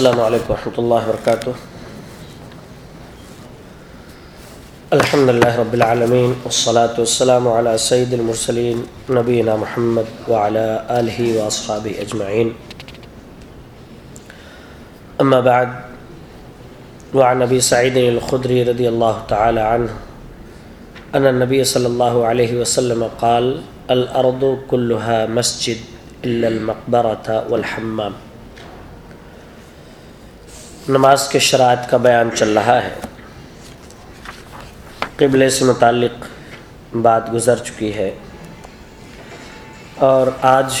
السلام علیکم ورحمۃ اللہ وبرکاتہ۔ الحمد للہ رب العالمین والصلاة والسلام على سید المرسلین نبینا محمد وعلى آلہ واصحاب اجمعین۔ اما بعد، وعن نبی سعید الخدری رضی اللہ تعالی عنہ، ان النبی صلی اللہ علیہ وسلم قال الارض كلها مسجد الا المقبرة والحمام۔ نماز کے شرائط کا بیان چل رہا ہے۔ قبلے سے متعلق بات گزر چکی ہے۔ اور آج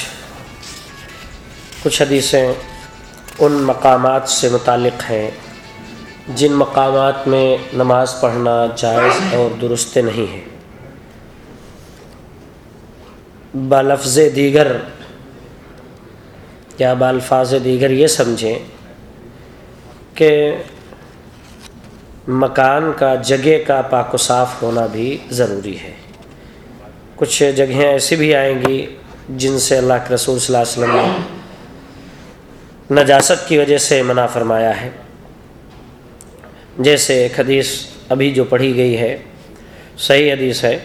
کچھ حدیثیں ان مقامات سے متعلق ہیں جن مقامات میں نماز پڑھنا جائز اور درست نہیں ہے۔ بالفظ دیگر یا بالفاظ دیگر یہ سمجھیں کہ مکان کا، جگہ کا پاک و صاف ہونا بھی ضروری ہے۔ کچھ جگہیں ایسی بھی آئیں گی جن سے اللہ کے رسول صلی اللہ علیہ وسلم نے نجاست کی وجہ سے منع فرمایا ہے۔ جیسے ایک حدیث ابھی جو پڑھی گئی ہے، صحیح حدیث ہے۔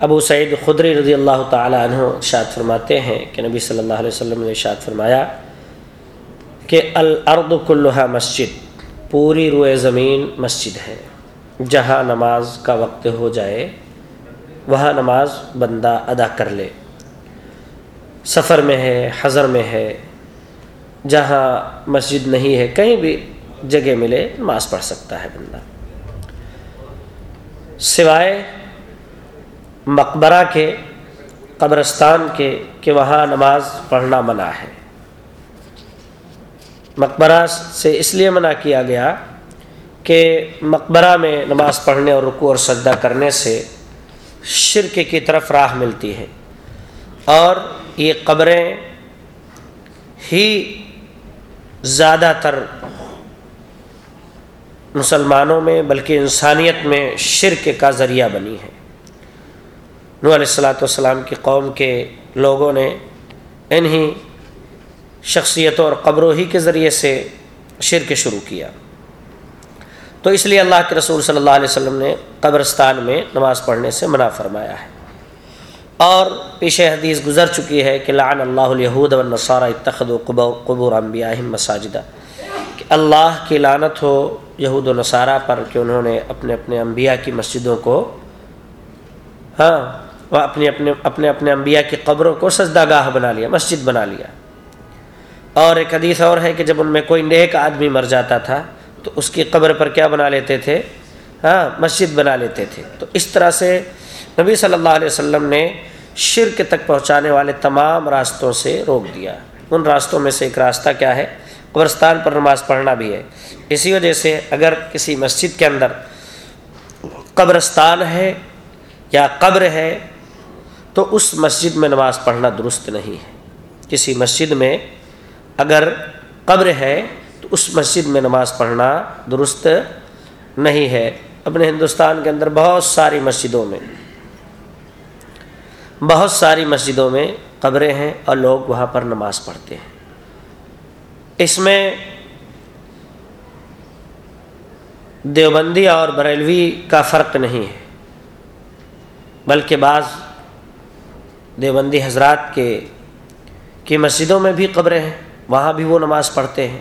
ابو سعید خدری رضی اللہ تعالیٰ عنہ شاد فرماتے ہیں کہ نبی صلی اللہ علیہ وسلم نے شاد فرمایا کہ الارض کلحہ مسجد، پوری روئے زمین مسجد ہے۔ جہاں نماز کا وقت ہو جائے، وہاں نماز بندہ ادا کر لے۔ سفر میں ہے، حضر میں ہے، جہاں مسجد نہیں ہے، کہیں بھی جگہ ملے، نماز پڑھ سکتا ہے بندہ۔ سوائے مقبرہ کے، قبرستان کے، کہ وہاں نماز پڑھنا منع ہے۔ مقبرہ سے اس لیے منع کیا گیا کہ مقبرہ میں نماز پڑھنے اور رکوع اور سجدہ کرنے سے شرک کی طرف راہ ملتی ہے اور یہ قبریں ہی زیادہ تر مسلمانوں میں بلکہ انسانیت میں شرک کا ذریعہ بنی ہے نو علیہ السلاۃ والسلام کی قوم کے لوگوں نے انہیں شخصیتوں اور قبروں ہی کے ذریعے سے شرک شروع کیا۔ تو اس لیے اللہ کے رسول صلی اللہ علیہ وسلم نے قبرستان میں نماز پڑھنے سے منع فرمایا ہے۔ اور پیشے حدیث گزر چکی ہے کہ لعن اللہ الیہود والنصارى اتخذوا قبور انبیاءہم مساجدہ۔ کہ اللہ کی لعنت ہو یہود و نصارہ پر کہ انہوں نے اپنے اپنے انبیاء کی مسجدوں کو ہاں وہ اپنے اپنے اپنے اپنے انبیاء کی قبروں کو سجدہ گاہ بنا لیا، مسجد بنا لیا۔ اور ایک حدیث اور ہے کہ جب ان میں کوئی نیک آدمی مر جاتا تھا تو اس کی قبر پر کیا بنا لیتے تھے؟ ہاں مسجد بنا لیتے تھے۔ تو اس طرح سے نبی صلی اللہ علیہ وسلم نے شرک تک پہنچانے والے تمام راستوں سے روک دیا۔ ان راستوں میں سے ایک راستہ کیا ہے؟ قبرستان پر نماز پڑھنا بھی ہے۔ اسی وجہ سے اگر کسی مسجد کے اندر قبرستان ہے یا قبر ہے تو اس مسجد میں نماز پڑھنا درست نہیں ہے۔ کسی مسجد میں اگر قبر ہے تو اس مسجد میں نماز پڑھنا درست نہیں ہے۔ اپنے ہندوستان کے اندر بہت ساری مسجدوں میں، بہت ساری مسجدوں میں قبریں ہیں اور لوگ وہاں پر نماز پڑھتے ہیں۔ اس میں دیوبندی اور بریلوی کا فرق نہیں ہے، بلکہ بعض دیوبندی حضرات کے، کی مسجدوں میں بھی قبریں ہیں۔ وہاں بھی وہ نماز پڑھتے ہیں۔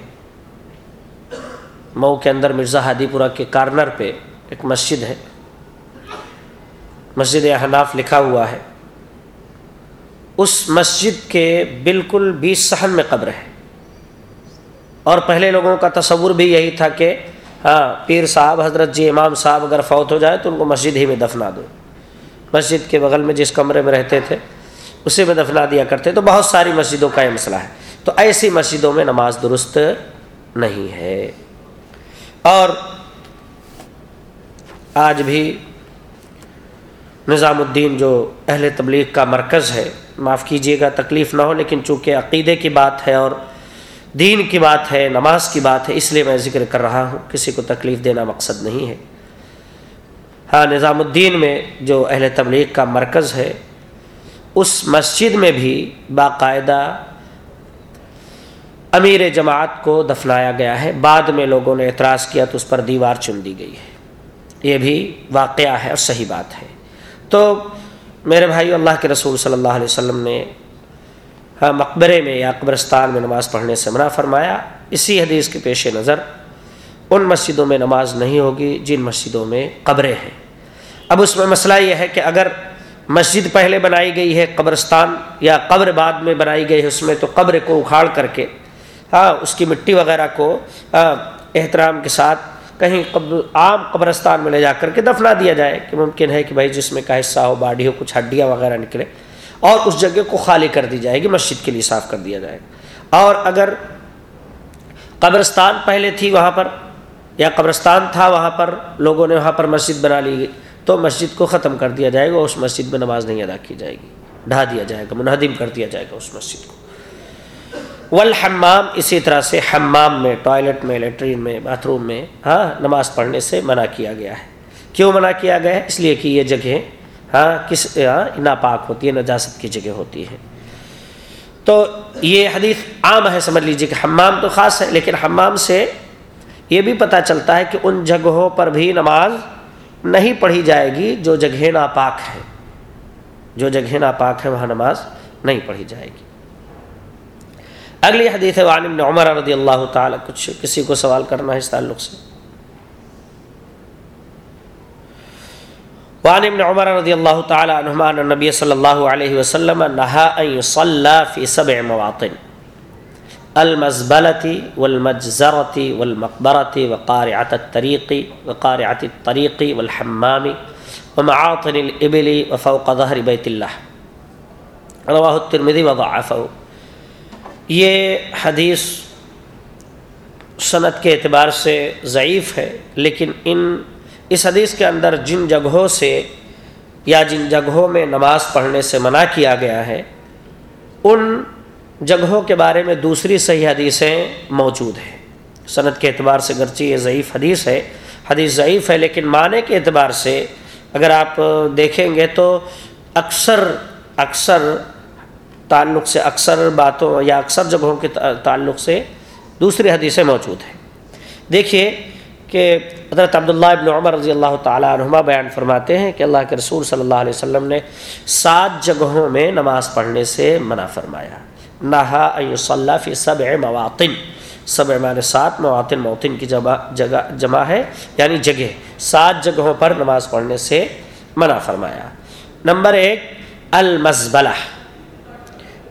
مئو کے اندر مرزا ہادی پورہ کے کارنر پہ ایک مسجد ہے۔ مسجد احناف لکھا ہوا ہے۔ اس مسجد کے بالکل بیس صحن میں قبر ہے۔ اور پہلے لوگوں کا تصور بھی یہی تھا کہ ہاں پیر صاحب، حضرت جی امام صاحب اگر فوت ہو جائے تو ان کو مسجد ہی میں دفنا دو۔ مسجد کے بغل میں جس کمرے میں رہتے تھے، اسے میں دفنا دیا کرتے۔ تو بہت ساری مسجدوں کا یہ مسئلہ ہے۔ تو ایسی مسجدوں میں نماز درست نہیں ہے۔ اور آج بھی نظام الدین جو اہل تبلیغ کا مرکز ہے، معاف کیجیے گا تکلیف نہ ہو، لیکن چونکہ عقیدے کی بات ہے اور دین کی بات ہے، نماز کی بات ہے، اس لیے میں ذکر کر رہا ہوں، کسی کو تکلیف دینا مقصد نہیں ہے۔ ہاں نظام الدین میں جو اہل تبلیغ کا مرکز ہے، اس مسجد میں بھی باقاعدہ امیر جماعت کو دفنایا گیا ہے۔ بعد میں لوگوں نے اعتراض کیا تو اس پر دیوار چن دی گئی ہے۔ یہ بھی واقعہ ہے اور صحیح بات ہے۔ تو میرے بھائی اللہ کے رسول صلی اللہ علیہ وسلم نے مقبرے میں یا قبرستان میں نماز پڑھنے سے منع فرمایا۔ اسی حدیث کے پیش نظر ان مسجدوں میں نماز نہیں ہوگی جن مسجدوں میں قبریں ہیں۔ اب اس میں مسئلہ یہ ہے کہ اگر مسجد پہلے بنائی گئی ہے، قبرستان یا قبر بعد میں بنائی گئی ہے، اس میں تو قبر کو اکھاڑ کر کے ہاں، اس کی مٹی وغیرہ کو احترام کے ساتھ کہیں قبر عام قبرستان میں لے جا کر کے دفنا دیا جائے کہ ممکن ہے کہ بھائی جسم کا حصہ ہو باڈی ہو، کچھ ہڈیاں وغیرہ نکلے اور اس جگہ کو خالی کر دی جائے گی، مسجد کے لیے صاف کر دیا جائے گا۔ اور اگر قبرستان پہلے تھی وہاں پر، یا قبرستان تھا وہاں پر، لوگوں نے وہاں پر مسجد بنا لی تو مسجد کو ختم کر دیا جائے گا اس مسجد میں نماز نہیں ادا کی جائے گی، ڈھا دیا جائے گا، منہدم کر دیا جائے گا اس مسجد کو۔ والحمام، اسی طرح سے حمام میں ٹوائلٹ میں لیٹرین میں باتھ روم میں ہاں نماز پڑھنے سے منع کیا گیا ہے۔ کیوں منع کیا گیا ہے؟ اس لیے کہ یہ جگہ ہاں کس ہاں ناپاک ہوتی ہے نجاست کی جگہ ہوتی ہے تو یہ حدیث عام ہے، سمجھ لیجیے کہ حمام تو خاص ہے، لیکن حمام سے یہ بھی پتہ چلتا ہے کہ ان جگہوں پر بھی نماز نہیں پڑھی جائے گی جو جگہ ناپاک ہے جو جگہ ناپاک ہے وہاں نماز نہیں پڑھی جائے گی۔ اگلی حدیث ہے ابن عمر رضی اللہ تعالی کچھ کسی کو سوال کرنا ہے اس تعلق سے۔ وعن ابن عمر رضی اللہ تعالی عنہما ان نبی صلی اللہ علیہ وسلم نہا ان يصلى في سبع مواطن، المزبلة والمجزرة والمقبرة وقارعة الطريق وقارعة الطريق والحمام ومعاطن الإبل وفوق ظهر بيت الله۔ رواه الترمذي وضعفه۔ یہ حدیث صنعت کے اعتبار سے ضعیف ہے، لیکن ان، اس حدیث کے اندر جن جگہوں سے یا جن جگہوں میں نماز پڑھنے سے منع کیا گیا ہے، ان جگہوں کے بارے میں دوسری صحیح حدیثیں موجود ہیں۔ صنعت کے اعتبار سے گرچہ یہ ضعیف حدیث ہے، حدیث ضعیف ہے، لیکن معنی کے اعتبار سے اگر آپ دیکھیں گے تو اکثر اکثر تعلق سے اکثر باتوں یا اکثر جگہوں کے تعلق سے دوسری حدیثیں موجود ہیں۔ دیکھیے کہ حضرت عبداللہ ابن عمر رضی اللہ تعالیٰ عنہما بیان فرماتے ہیں کہ اللہ کے رسول صلی اللہ علیہ وسلم نے سات جگہوں میں نماز پڑھنے سے منع فرمایا۔ نہا صلی فی سبع مواطن۔ سبع معنی سات، مواطن موطن کی جگہ جگہ جمع ہے یعنی جگہ۔ سات جگہوں پر نماز پڑھنے سے منع فرمایا۔ نمبر ایک المزبلہ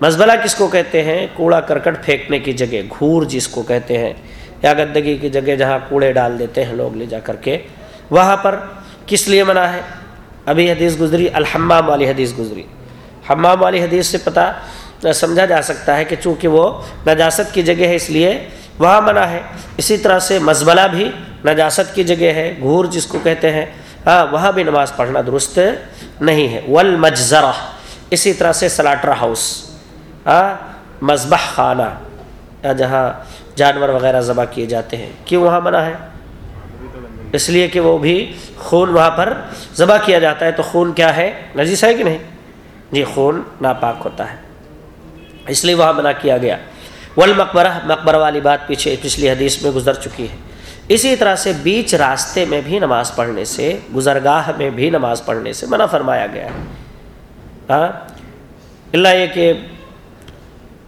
مزبلہ کس کو کہتے ہیں؟ کوڑا کرکٹ پھینکنے کی جگہ، گھور جس کو کہتے ہیں۔ یا گندگی کی جگہ جہاں کوڑے ڈال دیتے ہیں لوگ لے جا کر کے۔ وہاں پر کس لیے منع ہے؟ ابھی حدیث گزری، الحمام والی حدیث گزری۔ حمام والی حدیث سے پتہ سمجھا جا سکتا ہے کہ چونکہ وہ نجاست کی جگہ ہے، اس لیے وہاں منع ہے۔ اسی طرح سے مزبلہ بھی نجاست کی جگہ ہے، گھور جس کو کہتے ہیں۔ ہاں وہاں بھی نماز پڑھنا درست نہیں ہے۔ والمجزرہ اسی طرح سے سلاٹر ہاؤس۔ مذبح خانہ۔ یا جہاں جانور وغیرہ ذبح کیے جاتے ہیں۔ کیوں وہاں منع ہے؟ اس لیے کہ وہ بھی خون وہاں پر ذبح کیا جاتا ہے۔ تو خون کیا ہے؟ نجیس ہے کہ نہیں؟ جی خون ناپاک ہوتا ہے۔ اس لیے وہاں منع کیا گیا۔ والمقبرہ، مقبرہ والی بات پیچھے، پچھلی حدیث میں گزر چکی ہے۔ اسی طرح سے بیچ راستے میں بھی نماز پڑھنے سے، گزرگاہ میں بھی نماز پڑھنے سے منع فرمایا گیا ہے۔ ہاں اللہ یہ کہ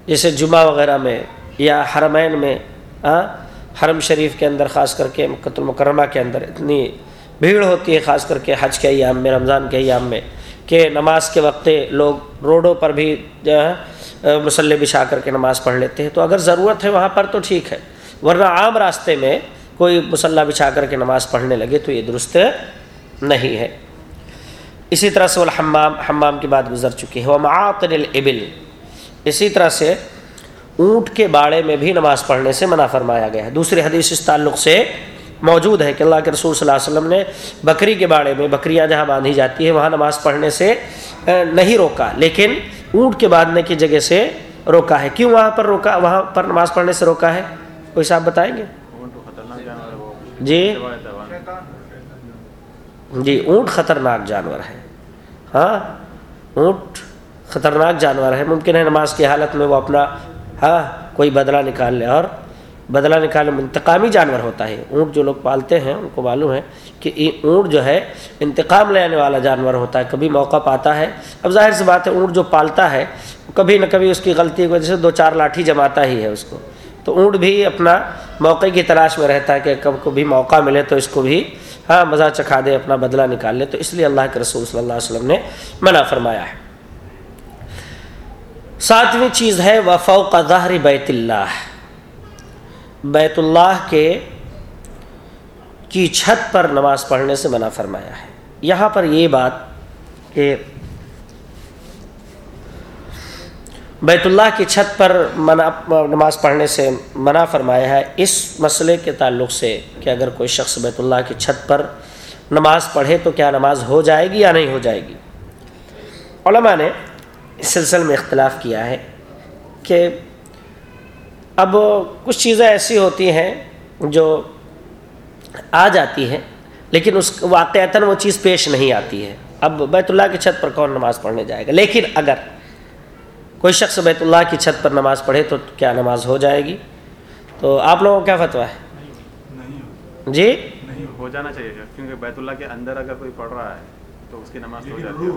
جیسے جمعہ وغیرہ میں یا حرمین میں حرم شریف کے اندر، خاص کر کے مکت المکرمہ کے اندر اتنی بھیڑ ہوتی ہے، خاص کر کے حج کے ایام میں، رمضان کے ایام میں، کہ نماز کے وقت لوگ روڈوں پر بھی، جو ہے مسلح بچھا کر کے نماز پڑھ لیتے ہیں۔ تو اگر ضرورت ہے وہاں پر تو ٹھیک ہے، ورنہ عام راستے میں کوئی مسلح بچھا کر کے نماز پڑھنے لگے تو یہ درست نہیں ہے۔ اسی طرح سے الحمام، حمام کی بات گزر چکی ہے۔ وہ معاطن الابل اسی طرح سے اونٹ کے باڑے میں بھی نماز پڑھنے سے منع فرمایا گیا ہے۔ دوسری حدیث اس تعلق سے موجود ہے کہ اللہ کے رسول صلی اللہ علیہ وسلم نے بکری کے باڑے میں بکریاں جہاں باندھی جاتی ہیں وہاں نماز پڑھنے سے نہیں روکا، لیکن اونٹ کے باندھنے کی جگہ سے روکا ہے۔ کیوں وہاں پر روکا، وہاں پر نماز پڑھنے سے روکا ہے؟ کوئی صاحب بتائیں گے؟ جی۔ جی اونٹ خطرناک جانور ہے۔ ہاں اونٹ خطرناک جانور ہے ممکن ہے نماز کی حالت میں وہ اپنا ہاں کوئی بدلہ نکال لے۔ اور بدلہ نکالنے انتقامی جانور ہوتا ہے۔ اونٹ جو لوگ پالتے ہیں، ان کو معلوم ہے کہ اونٹ جو ہے، انتقام لینے والا جانور ہوتا ہے۔ کبھی موقع پاتا ہے۔ اب ظاہر سی بات ہے، اونٹ جو پالتا ہے، کبھی نہ کبھی اس کی غلطی کی وجہ سے دو چار لاٹھی جماتا ہی ہے اس کو۔ تو اونٹ بھی اپنا موقع کی تلاش میں رہتا ہے کہ کب کو بھی موقع ملے تو اس کو بھی ہاں مزہ چکھا دے، اپنا بدلہ نکال لے۔ تو اس لیے اللہ کے رسول صلی اللہ علیہ وسلم نے منع فرمایا ہے۔ ساتویں چیز ہے وفو کا ظاہر بیت اللہ بیت اللہ کے کی چھت پر نماز پڑھنے سے منع فرمایا ہے۔ یہاں پر یہ بات کہ بیت اللہ کی چھت پر منع نماز پڑھنے سے منع فرمایا ہے۔ اس مسئلے کے تعلق سے کہ اگر کوئی شخص بیت اللہ کی چھت پر نماز پڑھے تو کیا نماز ہو جائے گی یا نہیں ہو جائے گی؟ علماء نے اس سلسلے میں اختلاف کیا ہے کہ اب کچھ چیزیں ایسی ہوتی ہیں جو آ جاتی ہیں لیکن اس واقعتاً وہ چیز پیش نہیں آتی ہے۔ اب بیت اللہ کی چھت پر کون نماز پڑھنے جائے گا؟ لیکن اگر کوئی شخص بیت اللہ کی چھت پر نماز پڑھے تو کیا نماز ہو جائے گی؟ تو آپ لوگوں کو کیا فتویٰ ہے؟ جی؟ ہو جانا چاہیے۔ کیونکہ بیت اللہ کے اندر اگر کوئی پڑھ رہا ہے تو اس کی نماز ہو جاتی ہے۔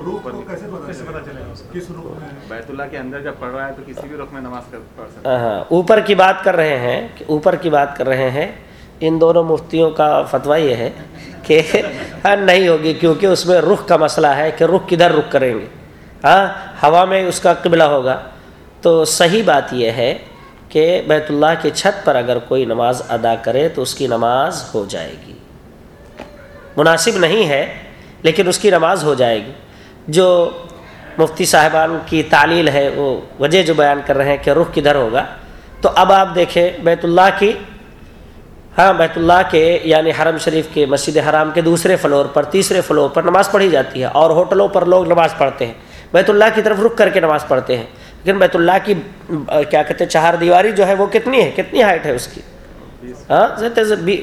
بیت اللہ کے اندر جب پڑھ رہا ہے تو کسی بھی رخ میں نماز پڑھ سکتا ہاں, ہاں، اوپر کی بات کر رہے ہیں اوپر کی بات کر رہے ہیں۔ ان دونوں مفتیوں کا فتویٰ یہ ہے کہ نہیں ہوگی کیونکہ اس میں رخ کا مسئلہ ہے کہ رخ کدھر رخ کریں گے۔ ہاں ہوا میں اس کا قبلہ ہوگا۔ تو صحیح بات یہ ہے کہ بیت اللہ کی چھت پر اگر کوئی نماز ادا کرے تو اس کی نماز ہو جائے گی۔ مناسب نہیں ہے۔ لیکن اس کی نماز ہو جائے گی۔ جو مفتی صاحبان کی تعلیل ہے، وہ وجہ جو بیان کر رہے ہیں کہ رخ کدھر ہوگا۔ تو اب آپ دیکھیں بیت اللہ کی ہاں بیت اللہ کے یعنی حرم شریف کے، مسجد حرام کے دوسرے فلور پر، تیسرے فلور پر نماز پڑھی جاتی ہے۔ اور ہوٹلوں پر لوگ نماز پڑھتے ہیں۔ بیت اللہ کی طرف رخ کر کے نماز پڑھتے ہیں۔ لیکن بیت اللہ کی، کیا کہتے ہیں، چہار دیواری جو ہے، وہ کتنی ہے؟ کتنی ہائٹ ہے اس کی؟ ہاں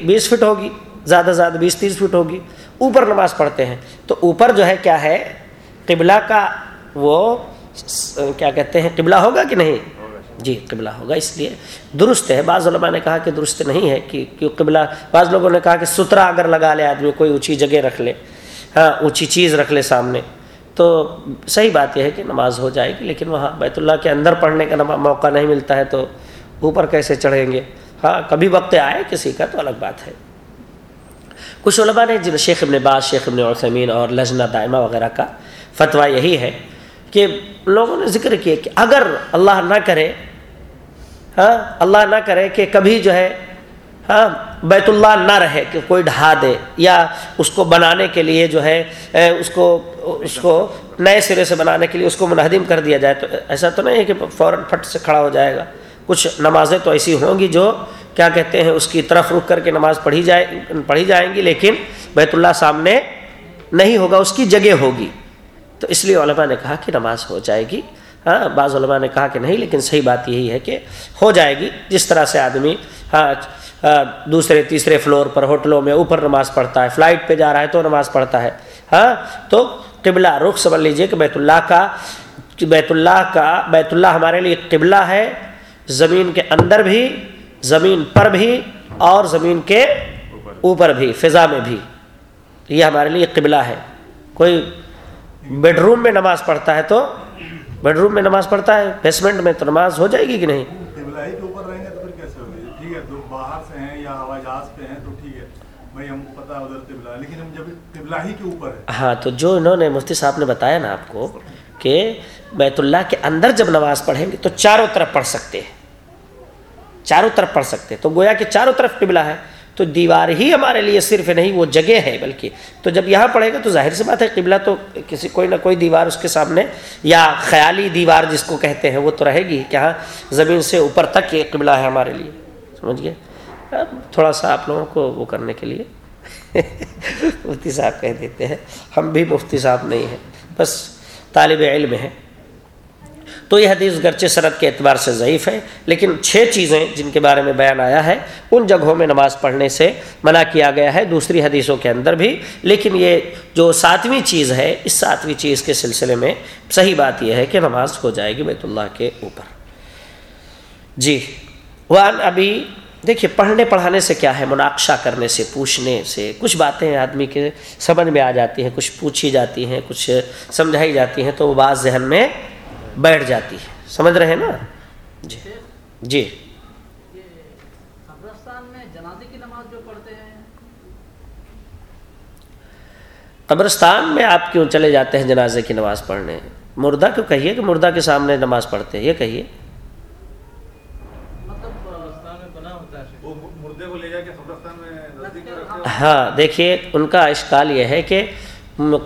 بیس فٹ ہوگی۔ زیادہ سے زیادہ بیس تیس فٹ ہوگی۔ اوپر نماز پڑھتے ہیں۔ تو اوپر جو ہے کیا ہے؟ قبلہ کا وہ، کیا کہتے ہیں؟ قبلہ ہوگا کہ نہیں؟ جی قبلہ ہوگا۔ اس لیے درست ہے۔ بعض علماء نے کہا کہ درست نہیں ہے کہ کیوں قبلہ، بعض لوگوں نے کہا کہ سترا اگر لگا لے آدمی، کوئی اونچی جگہ رکھ لے۔ ہاں اونچی چیز رکھ لے سامنے۔ تو صحیح بات یہ ہے کہ نماز ہو جائے گی، لیکن وہاں بیت اللہ کے اندر پڑھنے کا موقع نہیں ملتا ہے تو اوپر کیسے چڑھیں گے؟ ہاں کبھی وقت آئے کسی کا تو الگ بات ہے۔ کچھ علماء نے، جن شیخ ابن باز، شیخ ابن عثمین اور لجنہ دائمہ وغیرہ کا فتویٰ یہی ہے کہ لوگوں نے ذکر کیا کہ اگر اللہ نہ کرے ہاں اللہ نہ کرے کہ کبھی جو ہے ہاں بیت اللہ نہ رہے، کہ کوئی ڈھا دے یا اس کو بنانے کے لیے جو ہے اس کو اس کو نئے سرے سے بنانے کے لیے اس کو منہدم کر دیا جائے تو ایسا تو نہیں ہے کہ فوراً پھٹ سے کھڑا ہو جائے گا۔ کچھ نمازیں تو ایسی ہوں گی جو کیا کہتے ہیں، اس کی طرف رک کر کے نماز پڑھی جائے، پڑھی جائیں گی، لیکن بیت اللہ سامنے نہیں ہوگا، اس کی جگہ ہوگی۔ تو اس لیے علماء نے کہا کہ نماز ہو جائے گی۔ ہاں بعض علماء نے کہا کہ نہیں، لیکن صحیح بات یہی ہے کہ ہو جائے گی۔ جس طرح سے آدمی ہاں دوسرے، تیسرے فلور پر ہوٹلوں میں اوپر نماز پڑھتا ہے، فلائٹ پہ جا رہا ہے تو نماز پڑھتا ہے۔ ہاں تو قبلہ رخ سمجھ لیجیے کہ بیت اللہ کا، بیت اللہ کا، بیت اللہ ہمارے لیے قبلہ ہے۔ زمین کے اندر بھی زمین پر بھی اور زمین کے اوپر بھی فضا میں بھی۔ یہ ہمارے لیے قبلہ ہے۔ کوئی بیڈ روم میں نماز پڑھتا ہے تو بیڈ روم میں نماز پڑھتا ہے بیسمنٹ میں تو نماز ہو جائے گی کہ نہیں؟ ہاں تو جو انہوں نے مفتی صاحب نے بتایا نا آپ کو کہ بیت اللہ کے اندر جب نماز پڑھیں گے تو چاروں طرف پڑھ سکتے ہیں۔ چاروں طرف پڑھ سکتے تو گویا کہ چاروں طرف قبلہ ہے۔ تو دیوار ہی ہمارے لیے صرف نہیں، وہ جگہ ہے بلکہ۔ تو جب یہاں پڑھے گا تو ظاہر سی بات ہے، قبلہ تو کسی، کوئی نہ کوئی دیوار اس کے سامنے، یا خیالی دیوار جس کو کہتے ہیں، وہ تو رہے گی کہ ہاں زمین سے اوپر تک یہ قبلہ ہے ہمارے لیے۔ سمجھ گئے؟ تھوڑا سا آپ لوگوں کو وہ کرنے کے لیے مفتی صاحب کہہ دیتے ہیں۔ ہم بھی مفتی صاحب نہیں ہیں، بس طالب علم ہیں۔ تو یہ حدیث گرچہ سرد کے اعتبار سے ضعیف ہے، لیکن چھ چیزیں جن کے بارے میں بیان آیا ہے، ان جگہوں میں نماز پڑھنے سے منع کیا گیا ہے، دوسری حدیثوں کے اندر بھی۔ لیکن یہ جو ساتویں چیز ہے، اس ساتویں چیز کے سلسلے میں صحیح بات یہ ہے کہ نماز ہو جائے گی بیت اللہ کے اوپر۔ جی وان ابھی دیکھیے، پڑھنے پڑھانے سے کیا ہے؟ مناقشہ کرنے سے، پوچھنے سے۔ کچھ باتیں آدمی کے سمجھ میں آ جاتی ہیں، کچھ پوچھی جاتی ہیں، کچھ سمجھائی جاتی ہیں، تو وہ بات ذہن میں بیٹھ جاتی ہے۔ سمجھ رہے ہیں نا؟ جی۔ جی۔ قبرستان میں آپ کیوں چلے جاتے ہیں جنازے کی نماز پڑھنے؟ مردہ کیوں کہیے کہ مردہ کے سامنے نماز پڑھتے ہیں؟ یہ کہیے۔ ہاں دیکھیے ان کا اشکال یہ ہے کہ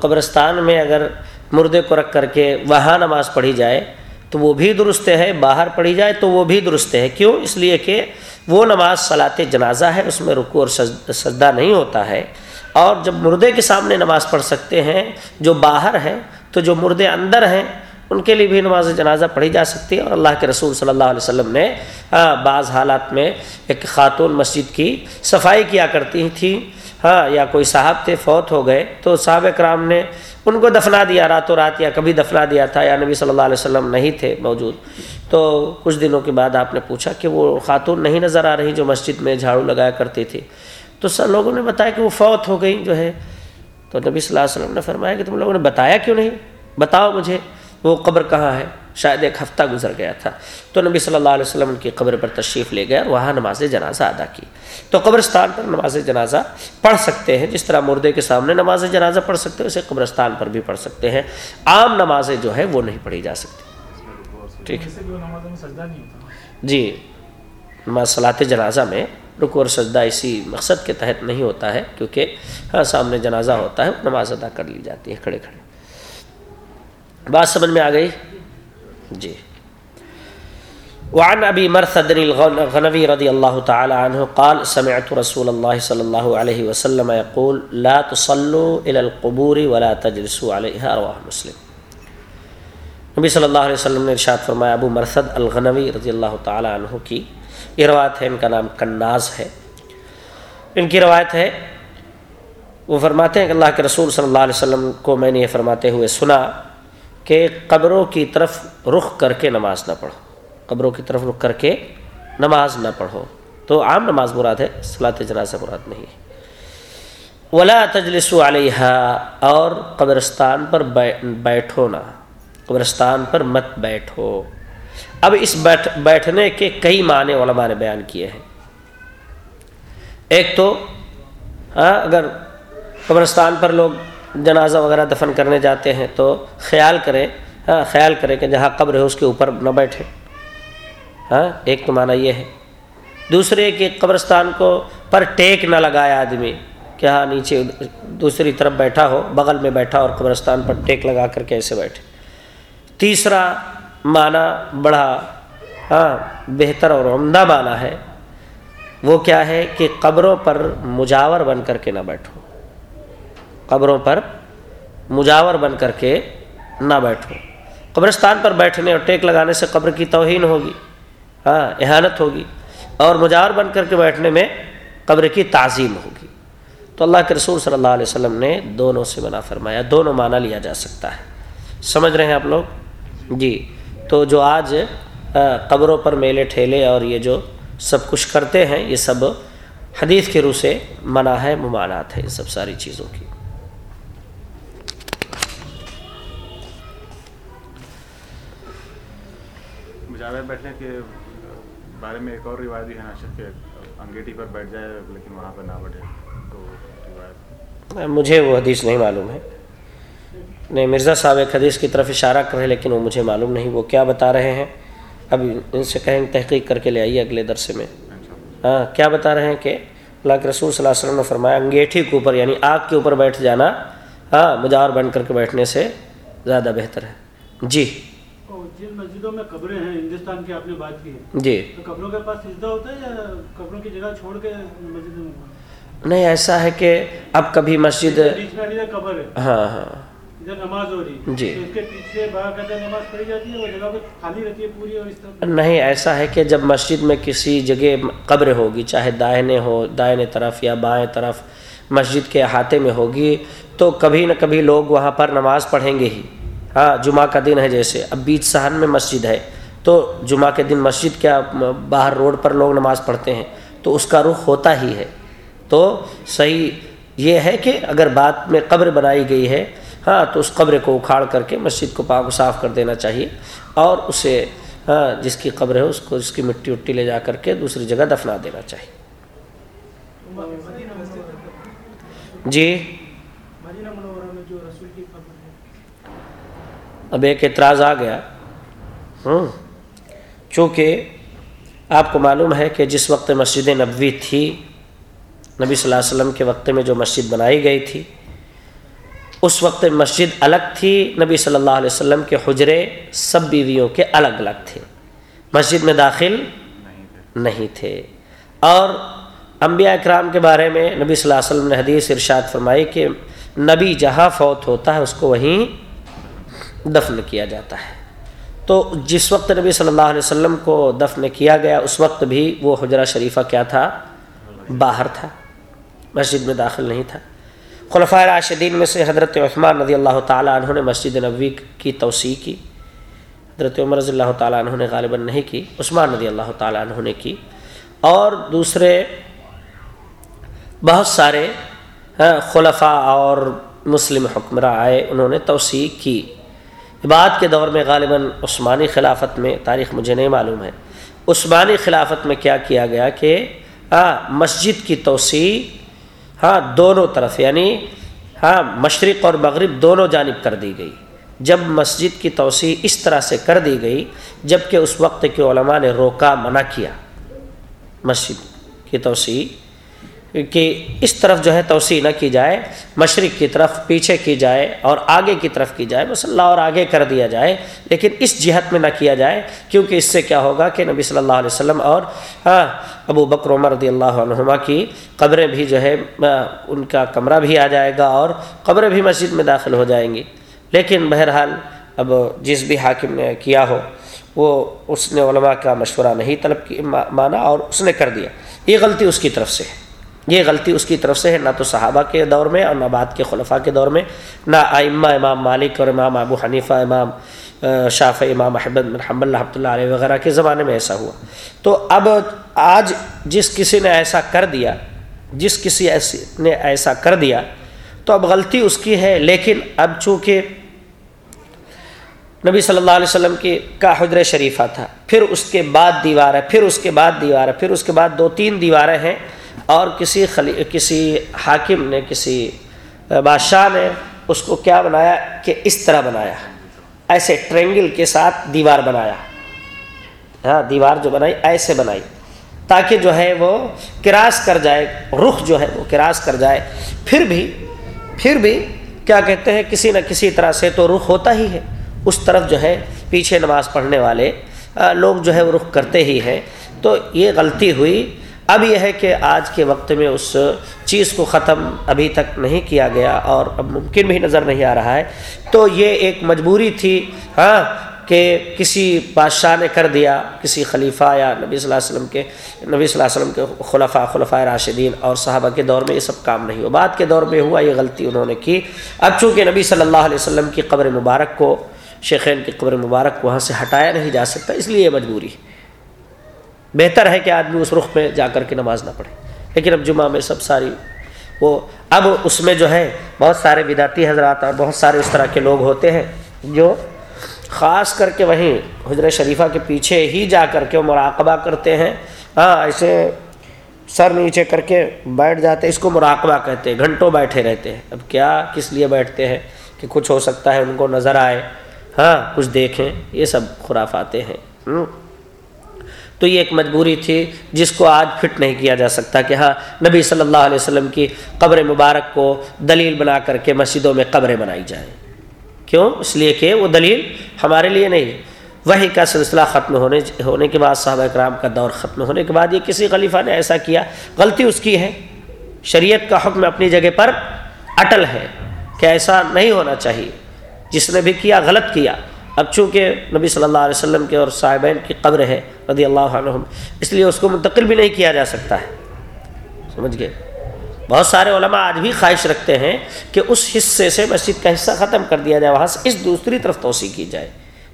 قبرستان میں اگر مردے کو رکھ کر کے وہاں نماز پڑھی جائے، تو وہ بھی درست ہے، باہر پڑھی جائے تو وہ بھی درست ہے۔ کیوں؟ اس لیے کہ وہ نماز صلاح جنازہ ہے، اس میں رکو اور سجدہ نہیں ہوتا ہے۔ اور جب مردے کے سامنے نماز پڑھ سکتے ہیں، جو باہر ہیں، تو جو مردے اندر ہیں، ان کے لیے بھی نماز جنازہ پڑھی جا سکتی ہے۔ اور اللہ کے رسول صلی اللہ علیہ وسلم نے ہاں، بعض حالات میں ایک خاتون مسجد کی صفائی کیا کرتی تھیں ہاں یا کوئی صاحب تھے، فوت ہو گئے، تو صاحب کرام نے ان کو دفنا دیا، راتوں رات یا کبھی دفنا دیا تھا، یا نبی صلی اللہ علیہ وسلم نہیں تھے موجود۔ تو کچھ دنوں کے بعد آپ نے پوچھا کہ وہ خاتون نہیں نظر آ رہی جو مسجد میں جھاڑو لگایا کرتی تھی۔ تو سر لوگوں نے بتایا کہ وہ فوت ہو گئی جو ہے۔ تو نبی صلی اللہ علیہ وسلم نے فرمایا کہ تم لوگوں نے بتایا کیوں نہیں؟ بتاؤ مجھے، وہ قبر کہاں ہے؟ شاید ایک ہفتہ گزر گیا تھا۔ تو نبی صلی اللہ علیہ وسلم ان کی قبر پر تشریف لے گئے اور وہاں نماز جنازہ ادا کی۔ تو قبرستان پر نماز جنازہ پڑھ سکتے ہیں۔ جس طرح مردے کے سامنے نماز جنازہ پڑھ سکتے ہیں، اسے قبرستان پر بھی پڑھ سکتے ہیں۔ عام نمازیں جو ہے وہ نہیں پڑھی جا سکتی۔ ٹھیک ہے۔ جی نماز صلاح جنازہ میں رکو اور سجدہ اسی مقصد کے تحت نہیں ہوتا ہے، کیونکہ ہاں سامنے جنازہ ہوتا ہے، نماز ادا کر لی جاتی ہے کھڑے کھڑے۔ بات سمجھ میں آ گئی؟ جی۔ وعن ابی مرثد الغنوی رضی اللہ تعالی عنہ قال، سمعت رسول اللہ صلی اللہ علیہ وسلم يقول لا تصلوا الى القبور ولا تجلسوا عليها رواه مسلم۔ نبی صلی اللہ علیہ وسلم نے ارشاد فرمایا، ابو مرثد الغنوی رضی اللہ تعالی عنہ کی یہ روایت ہے، ان کا نام کناز ہے۔ ان کی روایت ہے، وہ فرماتے ہیں کہ اللہ کے رسول صلی اللہ علیہ وسلم کو میں نے یہ فرماتے ہوئے سنا۔ کہ قبروں کی طرف رخ کر کے نماز نہ پڑھو۔ قبروں کی طرف رخ کر کے نماز نہ پڑھو۔ تو عام نماز مراد ہے صلاح جنازہ مراد نہیں ہے۔ ولا تجلس علیہ اور قبرستان پر بیٹھو نہ۔ قبرستان پر مت بیٹھو۔ اب اس بیٹھ، بیٹھنے کے کئی معنی علماء نے بیان کیے ہیں۔ ایک تو ہاں اگر قبرستان پر لوگ جنازہ وغیرہ دفن کرنے جاتے ہیں تو خیال کریں ہاں خیال کریں کہ جہاں قبر ہے اس کے اوپر نہ بیٹھے ہاں ایک تو معنی یہ ہے۔ دوسرے کہ قبرستان کو پر ٹیک نہ لگائے آدمی کہ ہاں نیچے دوسری طرف بیٹھا ہو، بغل میں بیٹھا اور قبرستان پر ٹیک لگا کر کے ایسے بیٹھے۔ تیسرا معنی بڑا ہاں بہتر اور عمدہ معنی ہے۔ وہ کیا ہے کہ قبروں پر مجاور بن کر کے نہ بیٹھو۔ قبروں پر مجاور بن کر کے نہ بیٹھو۔ قبرستان پر بیٹھنے اور ٹیک لگانے سے قبر کی توہین ہوگی ہاں احانت ہوگی اور مجاور بن کر کے بیٹھنے میں قبر کی تعظیم ہوگی۔ تو اللہ کے رسول صلی اللہ علیہ وسلم نے دونوں سے منع فرمایا، دونوں معنی لیا جا سکتا ہے۔ سمجھ رہے ہیں آپ لوگ؟ جی تو جو آج قبروں پر میلے ٹھیلے اور یہ جو سب کچھ کرتے ہیں، یہ سب حدیث کے روح سے منع ہے ممانعات ہے، یہ سب ساری چیزوں کی۔ مجاور بیٹھنے کے بارے میں ایک اور روایت بھی ہے نا کہ انگیٹی پر بیٹھ جائے لیکن وہاں پر نہ بیٹھے تو مجھے وہ حدیث نہیں معلوم ہے۔ نہیں مرزا صاحب ایک حدیث کی طرف اشارہ کر رہے ہیں لیکن وہ مجھے معلوم نہیں وہ کیا بتا رہے ہیں؟ اب ان سے کہیں تحقیق کر کے لے آئیے اگلے درسے میں۔ ہاں کیا بتا رہے ہیں کہ اللہ کے رسول صلی اللہ علیہ وسلم نے فرمایا انگیٹھی کے اوپر یعنی آگ کے اوپر بیٹھ جانا ہاں مجاور بن کر کے بیٹھنے سے زیادہ بہتر ہے۔ جی۔ مسجدوں میں قبریں ہیں ہندوستان کی آپ نے بات کی ہے۔ جی۔ تو قبروں کے پاس سجدہ ہوتا ہے یا قبروں کی جگہ چھوڑ کے مسجد میں نہیں ایسا ہے کہ اب کبھی مسجد قبر ہے۔ ہاں ہاں۔ ادھر نماز ہو رہی ہے۔ جی۔ اس کے پیچھے نماز پڑھی جاتی ہے وہ جگہ خالی رہتی ہے پوری اور اس طرح۔ نہیں ایسا ہے کہ جب مسجد میں کسی جگہ قبر ہوگی چاہے دائنے ہو دائنے طرف یا بائیں طرف مسجد کے احاطے میں ہوگی تو کبھی نہ کبھی لوگ وہاں پر نماز پڑھیں گے ہی۔ ہاں جمعہ کا دن ہے جیسے۔ اب بیچ سہن میں مسجد ہے۔ تو جمعہ کے دن مسجد کیا باہر روڈ پر لوگ نماز پڑھتے ہیں؟ تو اس کا رخ ہوتا ہی ہے۔ تو صحیح یہ ہے کہ اگر بات میں قبر بنائی گئی ہے ہاں تو اس قبر کو اکھاڑ کر کے مسجد کو پاک و صاف کر دینا چاہیے۔ اور اسے ہاں جس کی قبر ہے، اس کو اس کی مٹی وٹی لے جا کر کے دوسری جگہ دفنا دینا چاہیے۔ جی؟ اب ایک اعتراض آ گیا۔ ہوں چونکہ آپ کو معلوم ہے کہ جس وقت مسجد نبوی تھی، نبی صلی اللہ علیہ وسلم کے وقت میں جو مسجد بنائی گئی تھی، اس وقت مسجد الگ تھی، نبی صلی اللہ علیہ وسلم کے حجرے سب بیویوں کے الگ الگ تھے۔ مسجد میں داخل نہیں تھے۔ اور انبیاء اکرام کے بارے میں نبی صلی اللہ علیہ وسلم نے حدیث ارشاد فرمائی کہ نبی جہاں فوت ہوتا ہے، اس کو وہیں دفن کیا جاتا ہے۔ تو جس وقت نبی صلی اللہ علیہ وسلم کو دفن کیا گیا، اس وقت بھی وہ حجرہ شریفہ کیا تھا؟ باہر تھا۔ مسجد میں داخل نہیں تھا۔ خلفۂ راشدین میں سے حضرت عثمان رضی اللہ تعالیٰ عنہ نے مسجد نبوی کی توسیع کی۔ حضرت عمر رضی اللہ تعالیٰ عنہ نے غالباً نہیں کی، عثمان رضی اللہ تعالیٰ عنہ نے کی۔ اور دوسرے بہت سارے ہاں، خلفاء اور مسلم حکمراں آئے، انہوں نے توسیع کی۔ بعد کے دور میں غالباً عثمانی خلافت میں تاریخ مجھے نہیں معلوم ہے۔ عثمانی خلافت میں کیا کیا گیا کہ ہاں مسجد کی توسیع ہاں دونوں طرف یعنی ہاں مشرق اور مغرب دونوں جانب کر دی گئی۔ جب مسجد کی توسیع اس طرح سے کر دی گئی جبکہ اس وقت کے علماء نے روکا، منع کیا۔ مسجد کی توسیع کہ اس طرف جو ہے توسیع نہ کی جائے، مشرق کی طرف پیچھے کی جائے اور آگے کی طرف کی جائے مسلح اور آگے کر دیا جائے، لیکن اس جہت میں نہ کیا جائے، کیونکہ اس سے کیا ہوگا کہ نبی صلی اللہ علیہ وسلم اور ہاں ابو بکر عمر رضی اللہ عنہما کی قبریں بھی جو ہے ان کا کمرہ بھی آ جائے گا اور قبریں بھی مسجد میں داخل ہو جائیں گی۔ لیکن بہرحال اب جس بھی حاکم نے کیا ہو، وہ اس نے علماء کا مشورہ نہیں طلب کی مانا اور اس نے کر دیا۔ یہ غلطی اس کی طرف سے ہے۔ یہ غلطی اس کی طرف سے ہے، نہ تو صحابہ کے دور میں اور نہ بعد کے خلفاء کے دور میں، نہ آئمہ امام مالک اور امام ابو حنیفہ، امام شاف امام احمد رحم اللہ رحمۃ اللہ علیہ وغیرہ کے زمانے میں ایسا ہوا۔ تو اب آج جس کسی نے ایسا کر دیا، جس کسی ایسی نے ایسا کر دیا، تو اب غلطی اس کی ہے۔ لیکن اب چونکہ نبی صلی اللہ علیہ وسلم کی کا حجر شریفہ تھا، پھر اس کے بعد دیوار ہے پھر اس کے بعد دیوار ہے پھر اس کے بعد دو تین دیواریں ہیں اور کسی خلی، کسی حاکم نے، کسی بادشاہ نے اس کو کیا بنایا کہ اس طرح بنایا، ایسے ٹرینگل کے ساتھ دیوار بنایا۔ ہاں دیوار جو بنائی، ایسے بنائی۔ تاکہ جو ہے وہ کراس کر جائے، رخ جو ہے وہ کراس کر جائے۔ پھر بھی پھر بھی کیا کہتے ہیں، کسی نہ کسی طرح سے تو رخ ہوتا ہی ہے۔ اس طرف جو ہے پیچھے نماز پڑھنے والے لوگ جو ہے وہ رخ کرتے ہی ہیں۔ تو یہ غلطی ہوئی۔ اب یہ ہے کہ آج کے وقت میں اس چیز کو ختم ابھی تک نہیں کیا گیا اور اب ممکن بھی نظر نہیں آ رہا ہے۔ تو یہ ایک مجبوری تھی ہاں کہ کسی بادشاہ نے کر دیا، کسی خلیفہ یا نبی صلی اللہ علیہ وسلم کے، نبی صلی اللہ علیہ وسلم کے خلفاء خلفۂ راشدین اور صحابہ کے دور میں یہ سب کام نہیں ہوا۔ بعد کے دور میں ہوا، یہ غلطی انہوں نے کی۔ اب چونکہ نبی صلی اللہ علیہ وسلم کی قبر مبارک کو، شیخین کی قبر مبارک وہاں سے ہٹایا نہیں جا سکتا، اس لیے یہ مجبوری ہے۔ بہتر ہے کہ آدمی اس رخ میں جا کر کے نماز نہ پڑھے۔ لیکن اب جمعہ میں سب ساری وہ اب اس میں جو ہے بہت سارے بداتی حضرات اور بہت سارے اس طرح کے لوگ ہوتے ہیں جو خاص کر کے وہیں حجر شریفہ کے پیچھے ہی جا کر کے وہ مراقبہ کرتے ہیں۔ ہاں ایسے سر نیچے کر کے بیٹھ جاتے ہیں، اس کو مراقبہ کہتے ہیں، گھنٹوں بیٹھے رہتے ہیں۔ اب کیا، کس لیے بیٹھتے ہیں کہ کچھ ہو سکتا ہے ان کو نظر آئے؟ ہاں کچھ دیکھیں، یہ سب خرافاتے ہیں۔ تو یہ ایک مجبوری تھی جس کو آج فٹ نہیں کیا جا سکتا کہ ہاں نبی صلی اللہ علیہ وسلم کی قبر مبارک کو دلیل بنا کر کے مسجدوں میں قبریں بنائی جائیں۔ کیوں؟ اس لیے کہ وہ دلیل ہمارے لیے نہیں۔ وہی کا سلسلہ ختم ہونے ہونے کے بعد صحابہ اکرام کا دور ختم ہونے کے بعد یہ کسی خلیفہ نے ایسا کیا۔ غلطی اس کی ہے۔ شریعت کا حکم اپنی جگہ پر اٹل ہے کہ ایسا نہیں ہونا چاہیے۔ جس نے بھی کیا، غلط کیا۔ اب چونکہ نبی صلی اللہ علیہ وسلم کے اور صاحبین کی قبر ہے رضی اللہ عنہم، اس لیے اس کو منتقل بھی نہیں کیا جا سکتا ہے۔ سمجھ گئے؟ بہت سارے علماء آج بھی خواہش رکھتے ہیں کہ اس حصے سے مسجد کا حصہ ختم کر دیا جائے، وہاں سے اس دوسری طرف توسیع کی جائے،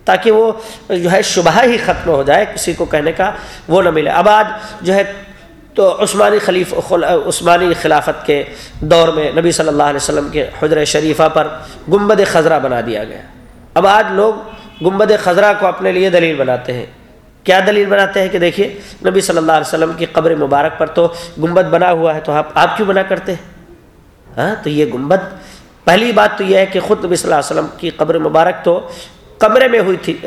تاکہ وہ جو ہے شبہ ہی ختم ہو جائے کسی کو کہنے کا وہ نہ ملے۔ اب آج جو ہے تو عثمانی خلیف عثمانی خلافت کے دور میں نبی صلی اللہ علیہ وسلم کے حجر شریفہ پر گنبد خزرہ بنا دیا گیا۔ اب آج لوگ گنبد خزرہ کو اپنے لیے دلیل بناتے ہیں۔ کیا دلیل بناتے ہیں کہ دیکھیے، نبی صلی اللہ علیہ وسلم کی قبر مبارک پر تو گنبد بنا ہوا ہے، تو آپ آپ کیوں بنا کرتے ہیں؟ ہاں تو یہ گنبد، پہلی بات تو یہ ہے کہ خود نبی صلی اللہ علیہ وسلم کی قبر مبارک تو کمرے میں ہوئی تھی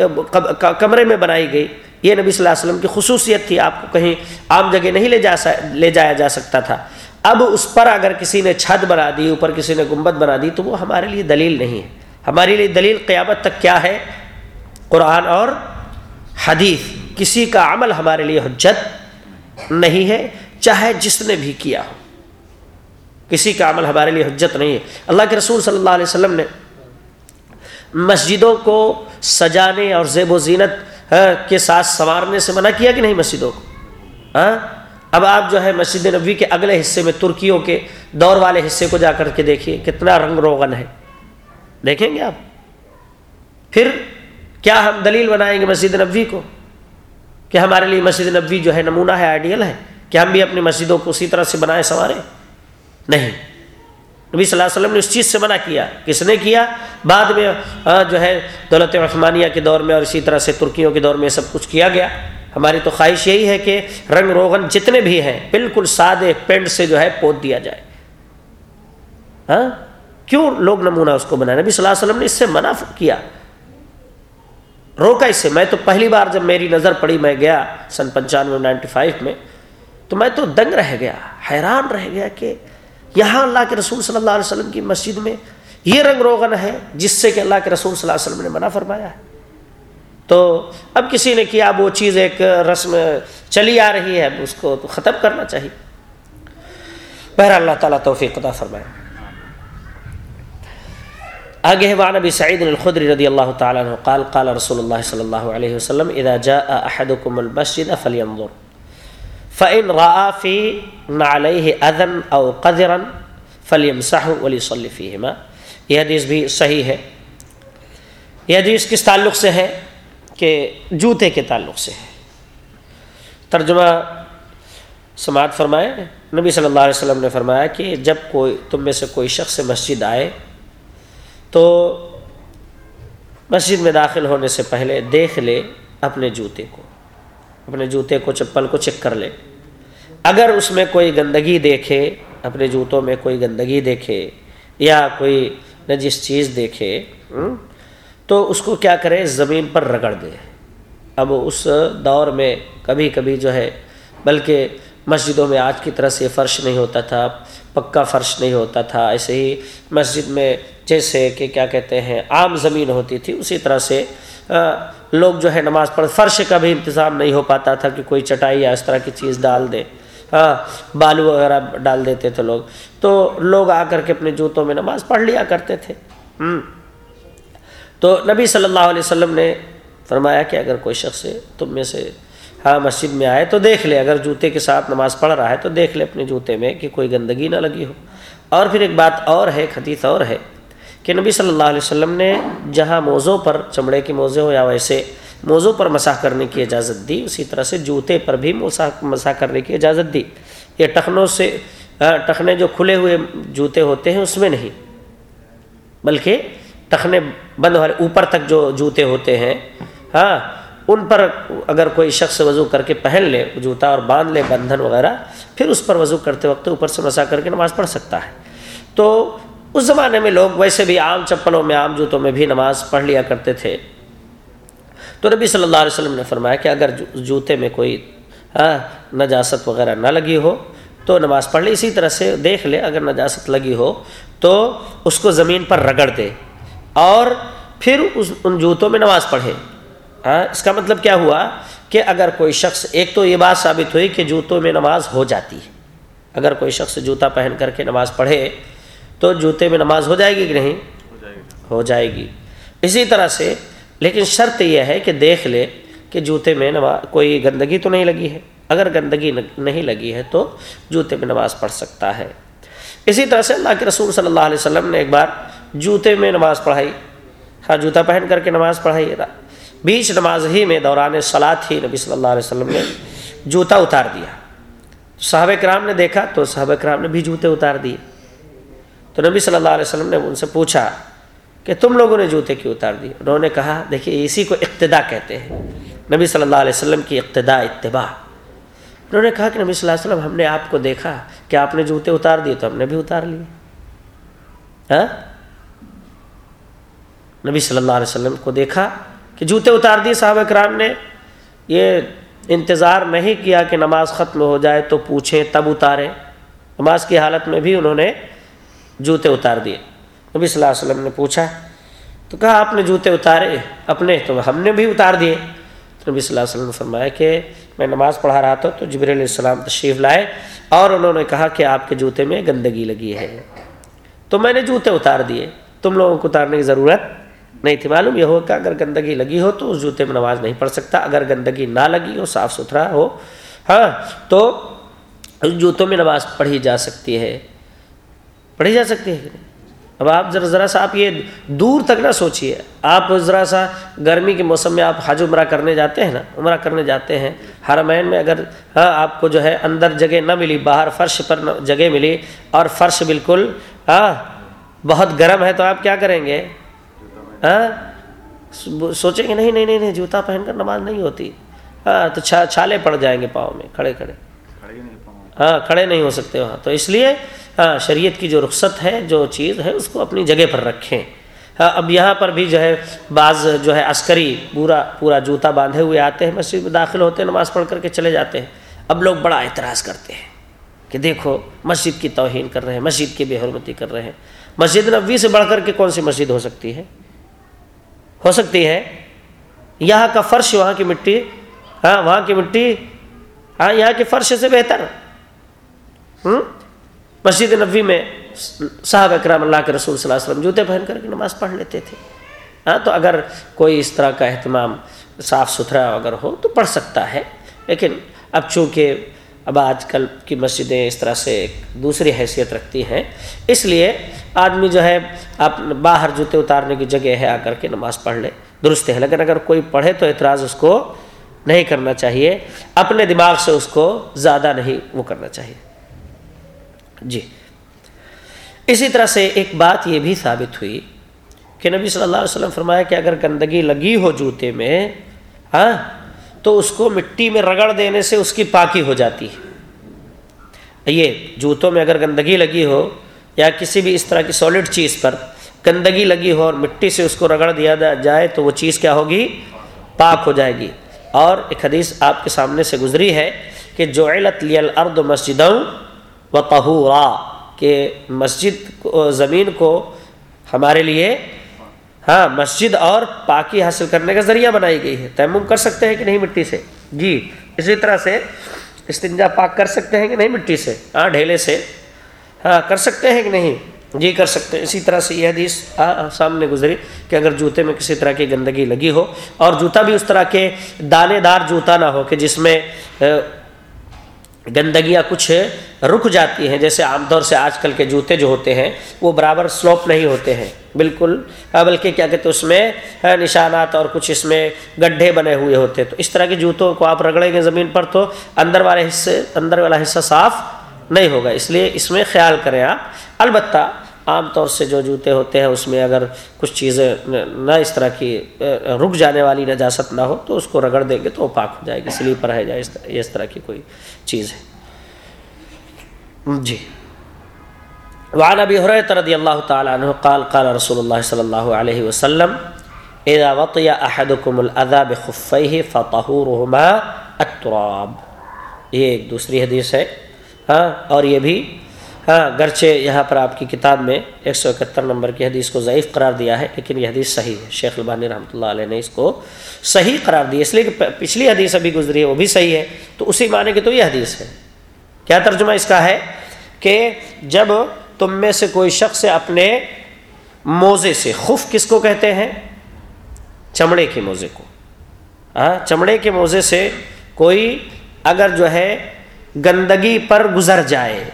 کمرے میں بنائی گئی۔ یہ نبی صلی اللہ علیہ وسلم کی خصوصیت تھی، آپ کو کہیں عام جگہ نہیں لے جا لے جایا جا سکتا تھا۔ اب اس پر اگر کسی نے چھت بنا دی، اوپر کسی نے گنبد بنا دی، تو وہ ہمارے لیے دلیل نہیں ہے۔ ہمارے لیے دلیل قیامت تک کیا ہے؟ قرآن اور حدیث۔ کسی کا عمل ہمارے لیے حجت نہیں ہے، چاہے جس نے بھی کیا ہو۔ کسی کا عمل ہمارے لیے حجت نہیں ہے۔ اللہ کے رسول صلی اللہ علیہ وسلم نے مسجدوں کو سجانے اور زیب و زینت ہاں، کے ساتھ سنوارنے سے منع کیا کہ نہیں مسجدوں کو؟ ہاں اب آپ جو ہے مسجد نبوی کے اگلے حصے میں ترکیوں کے دور والے حصے کو جا کر کے دیکھیے، کتنا رنگ روغن ہے۔ دیکھیں گے آپ۔ پھر کیا ہم دلیل بنائیں گے مسجد نبوی کو؟ کہ ہمارے لیے مسجد نبوی جو ہے نمونہ ہے آئیڈیل ہے۔ کہ ہم بھی اپنی مسجدوں کو اسی طرح سے بنائیں سنوارے؟ نہیں۔ نبی صلی اللہ علیہ وسلم نے اس چیز سے منع کیا۔ کس نے کیا؟ بعد میں جو ہے دولت عثمانیہ کے دور میں اور اسی طرح سے ترکیوں کے دور میں سب کچھ کیا گیا۔ ہماری تو خواہش یہی ہے کہ رنگ روغن جتنے بھی ہیں، بالکل سادے پینٹ سے جو ہے پوت دیا جائے۔ ہاں؟ کیوں لوگ نمونہ اس کو بنائے؟ نبی صلی اللہ علیہ وسلم نے اس سے منع کیا۔ روکا اس سے۔ میں تو پہلی بار جب میری نظر پڑی، میں گیا سن پنچانوے، نائنٹی فائیو میں، تو میں تو دنگ رہ گیا، حیران رہ گیا کہ یہاں اللہ کے رسول صلی اللہ علیہ وسلم کی مسجد میں یہ رنگ روغن ہے جس سے کہ اللہ کے رسول صلی اللہ علیہ وسلم نے منع فرمایا ہے۔ تو اب کسی نے کیا اب وہ چیز ایک رسم چلی آ رہی ہے، اب اس کو تو ختم کرنا چاہیے۔ بہر اللہ تعالیٰ توفیق عطا فرمائے۔ آگے وعن ابی سعید الخدری رضی اللہ تعالیٰ عنہ، قال قال رسول اللہ صلی اللہ علیہ وسلم، اذا جاء احدكم المسجد فلينظر فعن رافی نعلیہ ادن او قدرن فلیم صاح ولی یہ حدیث بھی صحیح ہے۔ یہ حدیث کس تعلق سے ہے؟ کہ جوتے کے تعلق سے ہے۔ ترجمہ سماعت فرمائے، نبی صلی اللہ علیہ وسلم نے فرمایا کہ جب کوئی، تم میں سے کوئی شخص مسجد آئے تو مسجد میں داخل ہونے سے پہلے دیکھ لے اپنے جوتے کو، اپنے جوتے کو چپل کو چیک کر لے۔ اگر اس میں کوئی گندگی دیکھے، اپنے جوتوں میں کوئی گندگی دیکھے یا کوئی نجس چیز دیکھے تو اس کو کیا کرے؟ زمین پر رگڑ دے۔ اب اس دور میں کبھی کبھی جو ہے، بلکہ مسجدوں میں آج کی طرح سے فرش نہیں ہوتا تھا۔ پکا فرش نہیں ہوتا تھا، ایسے ہی مسجد میں جیسے کہ کیا کہتے ہیں، عام زمین ہوتی تھی، اسی طرح سے لوگ جو ہے نماز پڑھ، فرش کا بھی انتظام نہیں ہو پاتا تھا کہ کوئی چٹائی یا اس طرح کی چیز ڈال دے۔ ہاں بالو وغیرہ ڈال دیتے تھے لوگ۔ تو لوگ آ کر کے اپنے جوتوں میں نماز پڑھ لیا کرتے تھے۔ تو نبی صلی اللہ علیہ وسلم نے فرمایا کہ اگر کوئی شخص تم میں سے ہاں مسجد میں آئے تو دیکھ لے، اگر jوتے کے ساتھ نماز پڑھ رہا ہے تو دیکھ لے اپنے جوتے میں کہ کوئی گندگی نہ لگی ہو۔ اور پھر ایک بات اور ہے حدیث اور ہے کہ نبی صلی اللہ علیہ وسلم نے جہاں موزوں پر چمڑے کے موزے ہو یا ویسے موزوں پر مساح کرنے کی اجازت دی، اسی طرح سے جوتے پر بھی مساح کرنے کی اجازت دی۔ یہ ٹخنوں سے ٹخنے جو کھلے ہوئے جوتے ہوتے ہیں، اس میں نہیں، بلکہ ٹخنے بند والے اوپر تک جو جوتے ہوتے ہیں ہاں ان پر اگر کوئی شخص وضو کر کے پہن لے، جوتا اور باندھ لے، بندھن وغیرہ، پھر اس پر وضو کرتے وقت اوپر سے مسا کر کے نماز پڑھ سکتا ہے۔ تو اس زمانے میں لوگ ویسے بھی عام چپلوں میں، عام جوتوں میں بھی نماز پڑھ لیا کرتے تھے۔ تو نبی صلی اللہ علیہ وسلم نے فرمایا کہ اگر جوتے میں کوئی ہاں نجاست وغیرہ نہ لگی ہو، تو نماز پڑھ لے۔ اسی طرح سے دیکھ لے، اگر نجاست لگی ہو، تو اس کو زمین پر رگڑ دے۔ اور پھر اس ان جوتوں میں نماز پڑھے۔ ہاں اس کا مطلب کیا ہوا کہ اگر کوئی شخص، ایک تو یہ بات ثابت ہوئی کہ جوتوں میں نماز ہو جاتی ہے۔ اگر کوئی شخص جوتا پہن کر کے نماز پڑھے تو جوتے میں نماز ہو جائے گی کہ نہیں؟ ہو جائے گی۔ اسی طرح سے، لیکن شرط یہ ہے کہ دیکھ لے کہ جوتے میں نماز کوئی گندگی تو نہیں لگی ہے۔ اگر گندگی نہیں لگی ہے تو جوتے میں نماز پڑھ سکتا ہے۔ اسی طرح سے اللہ کے رسول صلی اللہ علیہ وسلم نے ایک بار جوتے میں نماز پڑھائی۔ ہاں جوتا پہن کر کے نماز پڑھائی۔ بیچ نماز ہی میں دوران سلاد ہی نبی صلی اللہ علیہ وسلم نے جوتا اتار دیا۔ صحابہ کرام نے دیکھا تو صحابہ کرام نے بھی جوتے اتار دیے۔ تو نبی صلی اللہ علیہ وسلم نے ان سے پوچھا کہ تم لوگوں نے جوتے کیوں اتار دیے؟ انہوں نے کہا، دیکھیے، اسی کو اقتدا کہتے ہیں۔ نبی صلی اللہ علیہ وسلم کی اقتدا، اتباع۔ انہوں نے کہا کہ نبی صلی اللہ علیہ وسلم، ہم نے آپ کو دیکھا کہ آپ نے جوتے اتار دیے تو ہم نے بھی اتار لیے۔ ہاں؟ نبی صلی اللہ علیہ وسلم کو دیکھا کہ جوتے اتار دیے صحابہ کرام نے، یہ انتظار نہیں کیا کہ نماز ختم ہو جائے تو پوچھیں تب اتاریں۔ نماز کی حالت میں بھی انہوں نے جوتے اتار دیے۔ نبی صلی اللہ علیہ وسلم نے پوچھا، تو کہا، آپ نے جوتے اتارے؟ اپنے تو ہم نے بھی اتار دیے۔ تو نبی صلی اللہ علیہ وسلم نے فرمایا کہ میں نماز پڑھا رہا تھا تو جبر علیہ السلام تشریف لائے اور انہوں نے کہا کہ آپ کے جوتے میں گندگی لگی ہے۔ تو میں نے جوتے اتار دیے۔ تم لوگوں کو اتارنے کی ضرورت نہیں تھی معلوم، یہ ہو کہ اگر گندگی لگی ہو تو اس جوتے میں نماز نہیں پڑھ سکتا، اگر گندگی نہ لگی ہو، صاف ستھرا ہو ہاں تو اس جوتوں میں نماز پڑھی جا سکتی ہے۔ پڑھی جا سکتی ہے اب آپ ذرا ذرا سا آپ یہ دور تک نہ سوچیے آپ ذرا سا گرمی کے موسم میں آپ حج عمرہ کرنے جاتے ہیں نا، عمرہ کرنے جاتے ہیں، حرمین میں اگر ہاں آپ کو جو ہے اندر جگہ نہ ملی، باہر فرش پر جگہ ملی اور فرش بالکل ہاں بہت گرم ہے تو آپ کیا کریں گے؟ ہاں؟ سوچیں گے نہیں نہیں نہیں جوتا پہن کر نماز نہیں ہوتی۔ ہاں تو چھالے پڑ جائیں گے پاؤں میں کھڑے کھڑے۔ ہاں کھڑے نہیں ہو سکتے وہاں۔ تو اس لیے ہاں شریعت کی جو رخصت ہے جو چیز ہے اس کو اپنی جگہ پر رکھیں۔ ہاں اب یہاں پر بھی جو ہے بعض جو ہے عسکری پورا پورا جوتا باندھے ہوئے آتے ہیں مسجد میں داخل ہوتے ہیں نماز پڑھ کر کے چلے جاتے ہیں۔ اب لوگ بڑا اعتراض کرتے ہیں کہ دیکھو مسجد کی توہین کر رہے ہیں مسجد کی بے حرمتی کر رہے ہیں۔ مسجد نبوی سے بڑھ کر کے کون سی مسجد ہو سکتی ہے؟ ہو سکتی ہے۔ یہاں کا فرش وہاں کی مٹی ہاں وہاں کی مٹی ہاں یہاں کے فرش سے بہتر۔ مسجد نبوی میں صاحب اکرام اللہ کے رسول صلی اللہ علیہ وسلم جوتے پہن کر کے نماز پڑھ لیتے تھے۔ ہاں تو اگر کوئی اس طرح کا اہتمام صاف ستھرا اگر ہو تو پڑھ سکتا ہے۔ لیکن اب چونکہ اب آج کل کی مسجدیں اس طرح سے ایک دوسری حیثیت رکھتی ہیں۔ اس لیے آدمی جو ہے، آپ باہر جوتے اتارنے کی جگہ ہے، آ کر کے نماز پڑھ لے، درست ہے۔ لیکن اگر کوئی پڑھے تو اعتراض اس کو نہیں کرنا چاہیے۔ اپنے دماغ سے اس کو زیادہ نہیں وہ کرنا چاہیے۔ جی۔ اسی طرح سے ایک بات یہ بھی ثابت ہوئی کہ نبی صلی اللہ علیہ وسلم فرمایا کہ اگر گندگی لگی ہو جوتے میں ہاں تو اس کو مٹی میں رگڑ دینے سے اس کی پاکی ہو جاتی ہے۔ یہ جوتوں میں اگر گندگی لگی ہو یا کسی بھی اس طرح کی سالڈ چیز پر گندگی لگی ہو اور مٹی سے اس کو رگڑ دیا جائے تو وہ چیز کیا ہوگی؟ پاک ہو جائے گی۔ اور ایک حدیث آپ کے سامنے سے گزری ہے کہ جو علت لی الارض مسجد و کہ مسجد زمین کو ہمارے لیے ہاں مسجد اور پاکی حاصل کرنے کا ذریعہ بنائی گئی ہے۔ تیمم کر سکتے ہیں کہ نہیں مٹی سے؟ جی اسی طرح سے استنجا پاک کر سکتے ہیں کہ نہیں مٹی سے؟ ہاں ڈھیلے سے۔ ہاں کر سکتے ہیں کہ نہیں؟ جی کر سکتے ہیں۔ اسی طرح سے یہ حدیث سامنے گزری کہ اگر جوتے میں کسی طرح کی گندگی لگی ہو اور جوتا بھی اس طرح کے دانے دار جوتا نہ ہو کہ جس میں گندگیاں کچھ رک جاتی ہیں، جیسے عام طور سے آج کل کے جوتے جو ہوتے ہیں، وہ برابر سلوپ نہیں ہوتے ہیں۔ بالکل ہاں، بلکہ کیا کہتے ہیں اس میں ہاں، نشانات اور کچھ اس میں گڈھے بنے ہوئے ہوتے تو اس طرح کے جوتوں کو آپ رگڑیں گے زمین پر تو اندر والے حصے، اندر والا حصہ صاف نہیں ہوگا۔ اس لیے اس میں خیال کریں آپ۔ البتہ عام طور سے جو جوتے ہوتے ہیں، اس میں اگر کچھ چیزیں نہ اس طرح کی رک جانے والی نجاست نہ ہو، تو اس کو رگڑ دیں گے تو وہ پاک ہو جائے گی۔ سلیپر ہے جائے اس طرح کی کوئی چیز ہے۔ جی۔ وعن ابی حریرہ رضی اللہ تعالی عنہ قال قال رسول اللہ صلی اللہ علیہ وسلم، اذا وطی احدکم الاذى بخفیہ فطہورہما التراب. یہ ایک دوسری حدیث ہے ہاں اور یہ بھی ہاں گرچہ یہاں پر آپ کی کتاب میں ایک سو اکہتر نمبر کی حدیث کو ضعیف قرار دیا ہے، لیکن یہ حدیث صحیح ہے۔ شیخ البانی رحمۃ اللہ علیہ نے اس کو صحیح قرار دیا اس لیے کہ پچھلی حدیث ابھی گزری ہے، وہ بھی صحیح ہے۔ تو اسی معنی کی تو یہ حدیث ہے۔ کیا ترجمہ اس کا ہے کہ جب تم میں سے کوئی شخص اپنے موزے سے۔ خف کس کو کہتے ہیں؟ چمڑے کے موزے کو۔ ہاں چمڑے کے موزے سے کوئی اگر جو ہے گندگی پر گزر جائے۔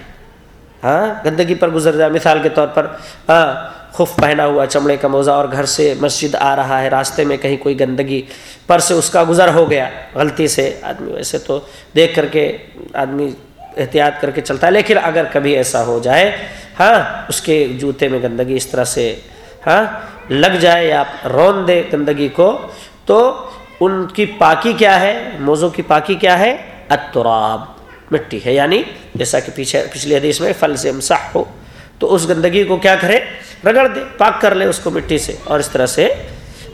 ہاں گندگی پر گزر جائے۔ مثال کے طور پر ہاں خف پہنا ہوا چمڑے کا موزہ اور گھر سے مسجد آ رہا ہے، راستے میں کہیں کوئی گندگی پر سے اس کا گزر ہو گیا۔ غلطی سے آدمی، ویسے تو دیکھ کر کے آدمی احتیاط کر کے چلتا ہے، لیکن اگر کبھی ایسا ہو جائے ہاں اس کے جوتے میں گندگی اس طرح سے ہاں لگ جائے یا رون دے گندگی کو، تو ان کی پاکی کیا ہے؟ موزوں کی پاکی کیا ہے؟ اتراب مٹی ہے۔ یعنی جیسا کہ پیچھے، پچھلی حدیث میں فل سے مسح ہو تو اس گندگی کو کیا کرے رگڑ دے پاک کر لے اس کو مٹی سے اور اس طرح سے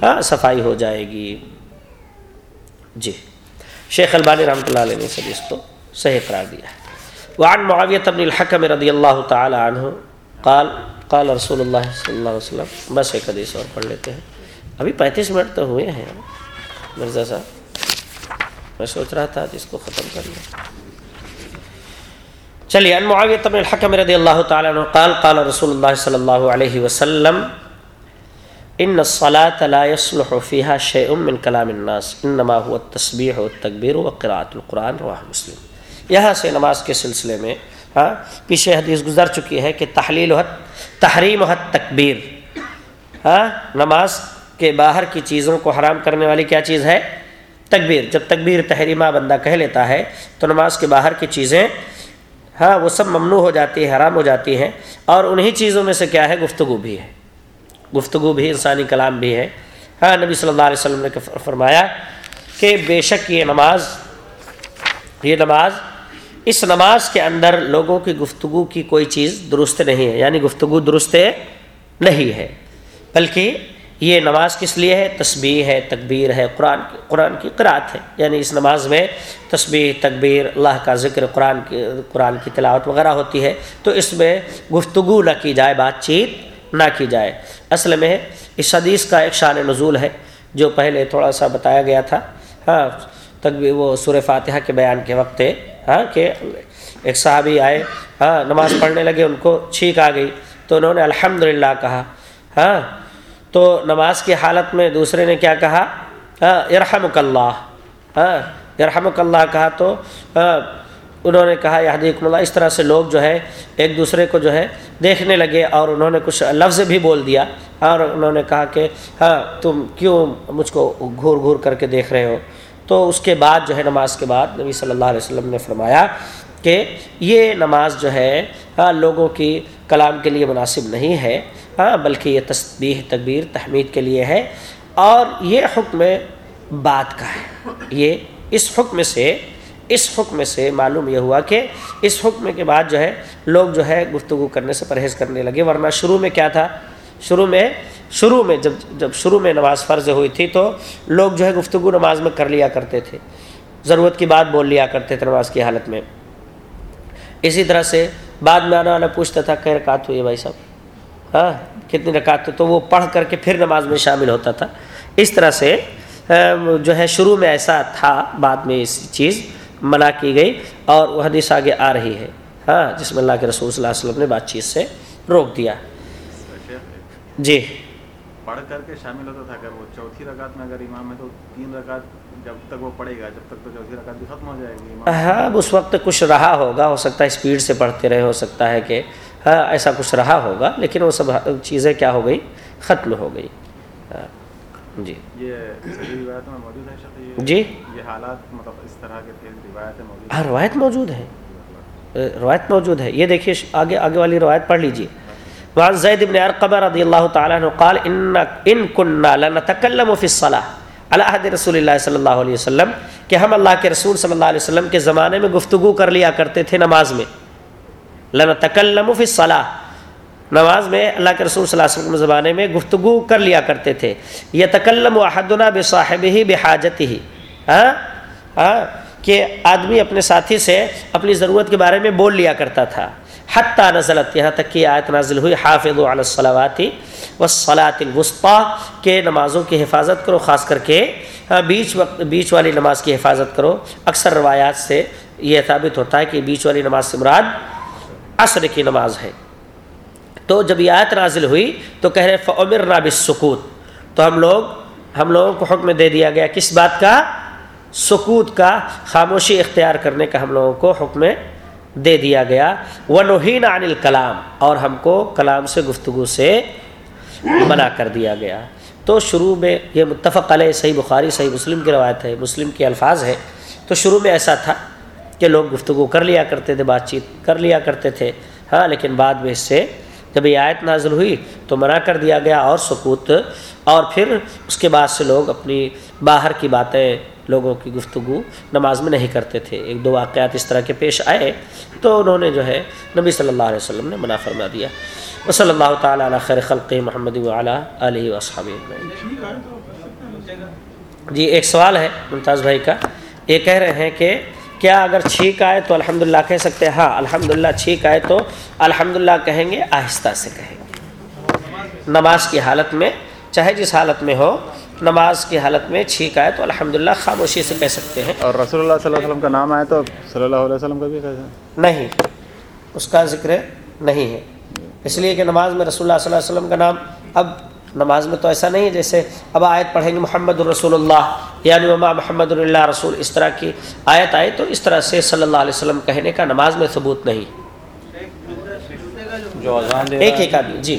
ہاں صفائی ہو جائے گی۔ جی شیخ البانی رحمۃ اللہ علیہ نے اس حدیث کو صحیح قرار دیا ہے۔ وعن معاویت ابن الحکم رضی اللہ تعالی عنہ قال قال رسول اللہ صلی اللہ علیہ وسلم، بس ایک حدیث اور پڑھ لیتے ہیں۔ ابھی پینتیس منٹ تو ہوئے ہیں۔ مرزا صاحب، میں سوچ رہا تھا جس کو ختم کر لیں چلیے ان معاویت بن الحکم رضی اللہ تعالی عنہ قال قال رسول اللہ صلی اللہ علیہ وسلم، ان الصلاة لا يصلح فيها شيء من كلام الناس، انما هو التسبيح والتكبير وقراءة القرآن، رواه مسلم. یہاں سے نماز کے سلسلے میں ہاں پیچھے حدیث گزر چکی ہے کہ تحلیل حد، تحریم حد، تکبیر ہاں نماز کے باہر کی چیزوں کو حرام کرنے والی کیا چیز ہے؟ تکبیر۔ جب تکبیر تحریمہ بندہ کہہ لیتا ہے، تو نماز کے باہر کی چیزیں ہاں وہ سب ممنوع ہو جاتی ہے حرام ہو جاتی ہیں، اور انہی چیزوں میں سے کیا ہے؟ گفتگو بھی ہے۔ گفتگو بھی انسانی کلام بھی ہے۔ ہاں نبی صلی اللہ علیہ وسلم نے فرمایا کہ بے شک یہ نماز یہ نماز اس نماز کے اندر لوگوں کی گفتگو کی کوئی چیز درست نہیں ہے یعنی گفتگو درست نہیں ہے، بلکہ یہ نماز کس لیے ہے؟ تسبیح ہے، تکبیر ہے، قرآن قرآن کی قرآت ہے۔ یعنی اس نماز میں تسبیح، تکبیر، اللہ کا ذکر، قرآن کی قرآن کی تلاوت وغیرہ ہوتی ہے۔ تو اس میں گفتگو نہ کی جائے، بات چیت نہ کی جائے۔ اصل میں اس حدیث کا ایک شان نزول ہے، جو پہلے تھوڑا سا بتایا گیا تھا۔ ہاں تکبیر وہ سور فاتحہ کے بیان کے وقت ہاں کہ ایک صحابی آئے ہاں نماز پڑھنے لگے، ان کو چھینک آ گئی۔ تو انہوں نے الحمد کہا ہاں تو نماز کی حالت میں دوسرے نے کیا کہا؟ ہاں ارحمک اللہ ہاں ارحمک اللہ کہا تو ہاں، انہوں نے کہا یادیکم اللہ، اس طرح سے لوگ جو ہے ایک دوسرے کو جو ہے دیکھنے لگے اور انہوں نے کچھ لفظ بھی بول دیا۔ اور انہوں نے کہا کہ ہاں تم کیوں مجھ کو گھور گھور کر کے دیکھ رہے ہو؟ تو اس کے بعد جو ہے نماز کے بعد نبی صلی اللہ علیہ وسلم نے فرمایا کہ یہ نماز جو ہے ہاں، لوگوں کی کلام کے لیے مناسب نہیں ہے ہاں بلکہ یہ تسبیح، تکبیر، تحمید کے لیے ہے اور یہ حکم بات کا ہے۔ یہ اس حکم سے، اس حکم سے معلوم یہ ہوا کہ اس حکم کے بعد جو ہے، لوگ جو ہے گفتگو کرنے سے پرہیز کرنے لگے۔ ورنہ شروع میں کیا تھا؟ شروع میں شروع میں جب جب شروع میں نماز فرض ہوئی تھی تو لوگ جو ہے گفتگو نماز میں کر لیا کرتے تھے۔ ضرورت کی بات بول لیا کرتے تھے نماز کی حالت میں۔ اسی طرح سے بعد میں آنا والا پوچھتا تھا کہ رکعت ہوئی بھائی صاحب؟ ہاں کتنی رکعت؟ تو وہ پڑھ کر کے پھر نماز میں شامل ہوتا تھا۔ اس طرح سے جو ہے شروع میں ایسا تھا بعد میں اس چیز منع کی گئی اور وہ حدیث آگے آ رہی ہے۔ ہاں جس میں اللہ کے رسول صلی اللہ علیہ وسلم نے بات چیز سے روک دیا۔ جی۔ پڑھ کر کے شامل ہوتا تھا۔ اگر وہ چوتھی رکعت میں اگر امام ہے تو تین رکعت جب تک وہ پڑھے گا جب تک تو چوتھی رکعت بھی ختم ہو جائے گی۔ ہاں اس وقت کچھ رہا ہوگا۔ ہو سکتا ہے اسپیڈ سے پڑھتے رہے ہو سکتا ہے کہ ہاں ایسا کچھ رہا ہوگا لیکن وہ سب چیزیں کیا ہو گئی؟ ختم ہو گئی۔ ہاں، جی۔ جی؟ یہ حالات مطلب اس طرح کے ہاں روایت موجود ہے۔ روایت موجود ہے۔ یہ دیکھیے آگے آگے والی روایت پڑھ لیجیے وعن زید بن ارقبہ رضی اللہ تعالیٰ عنہ قال ان ان کننا لنتکلم فی الصلاة علی عہد رسول اللہ صلی اللہ علیہ وسلم، کہ ہم اللہ کے رسول صلی اللہ علیہ وسلم کے زمانے میں گفتگو کر لیا کرتے تھے نماز میں۔ لنتکلم فی الصلاة۔ نماز میں اللہ کے رسول صلی اللہ علیہ وسلم زمانے میں گفتگو کر لیا کرتے تھے۔ یتکلم احدنا بصاحبہ بحاجتہ ہاں؟ ہاں؟ کہ آدمی اپنے ساتھی سے اپنی ضرورت کے بارے میں بول لیا کرتا تھا۔ حتیٰ نزلت. یہاں تک کہ آیت نازل ہوئی حافظ علی الصلاواتی وصلاۃ الوسطیٰ کے نمازوں کی حفاظت کرو، خاص کر کے ہاں، بیچ وقت، بیچ والی نماز کی حفاظت کرو۔ اکثر روایات سے یہ ثابت ہوتا ہے کہ بیچ والی نماز سے مراد عصر کی نماز ہے۔ تو جب یہ آیت نازل ہوئی تو کہہ رہے فعمر نابس سکوت تو ہم لوگ، ہم لوگوں کو حکم دے دیا گیا، کس بات کا؟ سکوت کا، خاموشی اختیار کرنے کا ہم لوگوں کو حکم دے دیا گیا۔ و نوہین عن الکلام اور ہم کو کلام سے گفتگو سے منع کر دیا گیا۔ تو شروع میں یہ متفق علیہ، صحیح بخاری، صحیح مسلم کی روایت ہے، مسلم کے الفاظ ہے تو شروع میں ایسا تھا کہ لوگ گفتگو کر لیا کرتے تھے، بات چیت کر لیا کرتے تھے۔ ہاں لیکن بعد میں اس سے جب یہ آیت نازل ہوئی تو منع کر دیا گیا اور سکوت۔ اور پھر اس کے بعد سے لوگ اپنی باہر کی باتیں لوگوں کی گفتگو نماز میں نہیں کرتے تھے۔ ایک دو واقعات اس طرح کے پیش آئے تو انہوں نے جو ہے نبی صلی اللہ علیہ وسلم نے منع فرما دیا۔ وہ صلی اللہ تعالیٰ علیہ خیر خلق محمد وعلیٰ علیہ وصحب جی ایک سوال ہے ممتاز بھائی کا۔ یہ کہہ رہے ہیں کہ کیا اگر چھینک آئے تو الحمدللہ کہہ سکتے ہیں؟ ہاں الحمدللہ چھینک آئے تو الحمدللہ کہیں گے، آہستہ سے کہیں گے۔ نماز کی حالت میں، چاہے جس حالت میں ہو نماز کی حالت میں چھینک آئے تو الحمدللہ خاموشی سے کہہ سکتے ہیں۔ اور رسول اللہ صلی اللہ علیہ وسلم کا نام آئے تو صلی اللہ علیہ وسلم کا بھی کہتے نہیں اس کا ذکر نہیں ہے۔ اس لیے کہ نماز میں رسول اللہ صلی اللہ علیہ وسلم کا نام اب نماز میں تو ایسا نہیں ہے جیسے اب آیت پڑھیں گے محمد الرسول اللہ یعنی مما محمد اللہ رسول اس طرح کی آیت آئے تو اس طرح سے صلی اللہ علیہ وسلم کہنے کا نماز میں ثبوت نہیں۔ جو اذان دے ایک ایک آدمی جی۔